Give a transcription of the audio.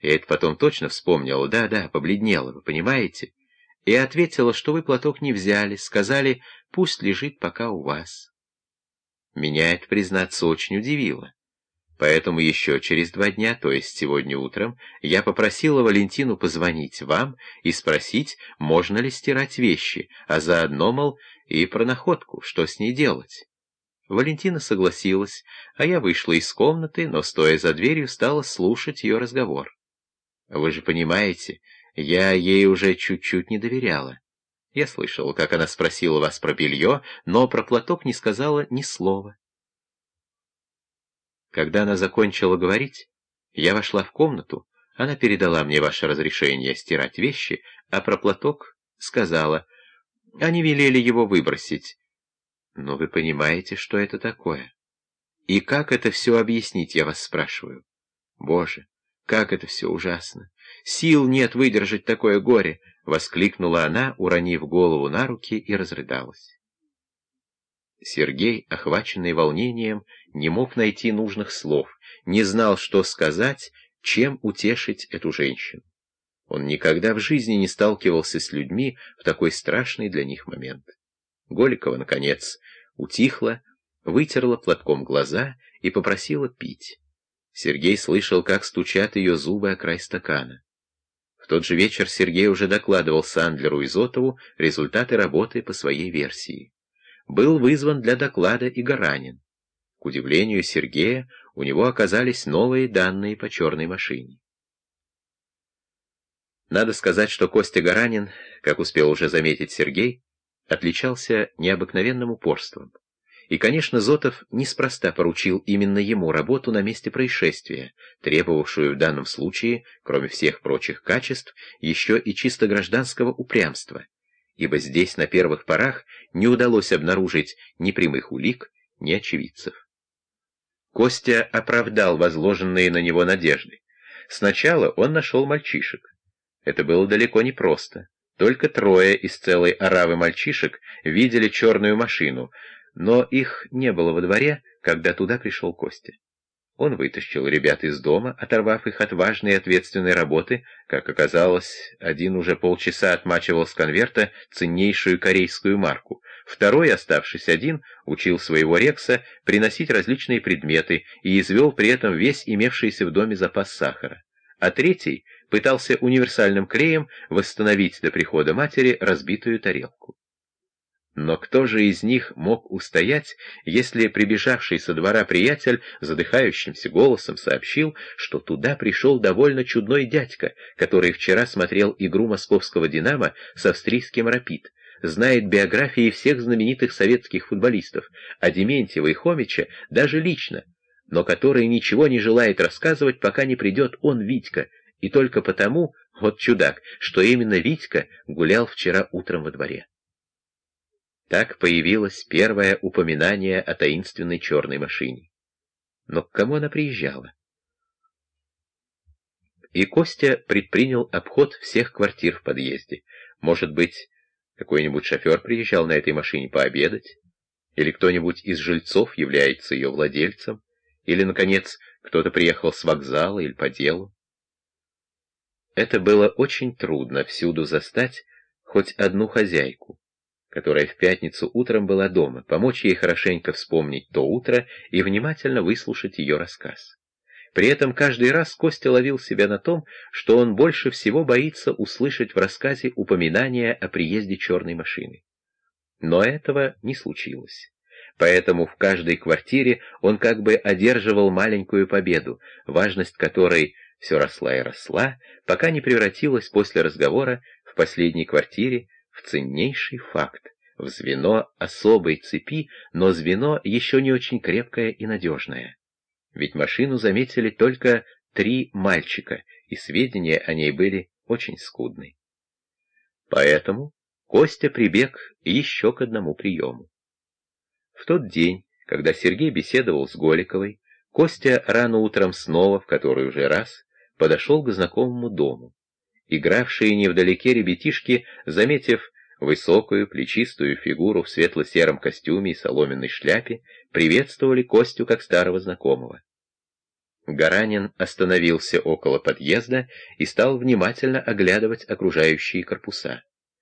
Я это потом точно вспомнила, да-да, побледнела, вы понимаете? И ответила, что вы платок не взяли, сказали, пусть лежит пока у вас. Меня это, признаться, очень удивило. Поэтому еще через два дня, то есть сегодня утром, я попросила Валентину позвонить вам и спросить, можно ли стирать вещи, а заодно, мол, и про находку, что с ней делать. Валентина согласилась, а я вышла из комнаты, но, стоя за дверью, стала слушать ее разговор. Вы же понимаете, я ей уже чуть-чуть не доверяла. Я слышала, как она спросила вас про белье, но про платок не сказала ни слова. Когда она закончила говорить, я вошла в комнату, она передала мне ваше разрешение стирать вещи, а про платок сказала, они велели его выбросить. Но вы понимаете, что это такое? И как это все объяснить, я вас спрашиваю? Боже, как это все ужасно! Сил нет выдержать такое горе! — воскликнула она, уронив голову на руки и разрыдалась. Сергей, охваченный волнением, не мог найти нужных слов, не знал, что сказать, чем утешить эту женщину. Он никогда в жизни не сталкивался с людьми в такой страшный для них момент. Голикова, наконец, утихла, вытерла платком глаза и попросила пить. Сергей слышал, как стучат ее зубы о край стакана. В тот же вечер Сергей уже докладывал Сандлеру Изотову результаты работы по своей версии. Был вызван для доклада и Гаранин. К удивлению Сергея, у него оказались новые данные по черной машине. Надо сказать, что Костя Гаранин, как успел уже заметить Сергей, отличался необыкновенным упорством. И, конечно, Зотов неспроста поручил именно ему работу на месте происшествия, требовавшую в данном случае, кроме всех прочих качеств, еще и чисто гражданского упрямства, ибо здесь на первых порах не удалось обнаружить ни прямых улик, ни очевидцев. Костя оправдал возложенные на него надежды. Сначала он нашел мальчишек. Это было далеко не просто. Только трое из целой оравы мальчишек видели черную машину — но их не было во дворе, когда туда пришел Костя. Он вытащил ребят из дома, оторвав их от важной и ответственной работы. Как оказалось, один уже полчаса отмачивал с конверта ценнейшую корейскую марку. Второй, оставшись один, учил своего Рекса приносить различные предметы и извел при этом весь имевшийся в доме запас сахара. А третий пытался универсальным клеем восстановить до прихода матери разбитую тарелку. Но кто же из них мог устоять, если прибежавший со двора приятель задыхающимся голосом сообщил, что туда пришел довольно чудной дядька, который вчера смотрел игру московского «Динамо» с австрийским «Рапид», знает биографии всех знаменитых советских футболистов, а Дементьева и Хомича даже лично, но который ничего не желает рассказывать, пока не придет он, Витька, и только потому, вот чудак, что именно Витька гулял вчера утром во дворе. Так появилось первое упоминание о таинственной черной машине. Но к кому она приезжала? И Костя предпринял обход всех квартир в подъезде. Может быть, какой-нибудь шофер приезжал на этой машине пообедать? Или кто-нибудь из жильцов является ее владельцем? Или, наконец, кто-то приехал с вокзала или по делу? Это было очень трудно всюду застать хоть одну хозяйку которая в пятницу утром была дома, помочь ей хорошенько вспомнить то утро и внимательно выслушать ее рассказ. При этом каждый раз Костя ловил себя на том, что он больше всего боится услышать в рассказе упоминание о приезде черной машины. Но этого не случилось. Поэтому в каждой квартире он как бы одерживал маленькую победу, важность которой все росла и росла, пока не превратилась после разговора в последней квартире в ценнейший факт, в звено особой цепи, но звено еще не очень крепкое и надежное. Ведь машину заметили только три мальчика, и сведения о ней были очень скудны. Поэтому Костя прибег еще к одному приему. В тот день, когда Сергей беседовал с Голиковой, Костя рано утром снова, в который уже раз, подошел к знакомому дому. Игравшие невдалеке ребятишки, заметив высокую, плечистую фигуру в светло-сером костюме и соломенной шляпе, приветствовали Костю как старого знакомого. Гаранин остановился около подъезда и стал внимательно оглядывать окружающие корпуса.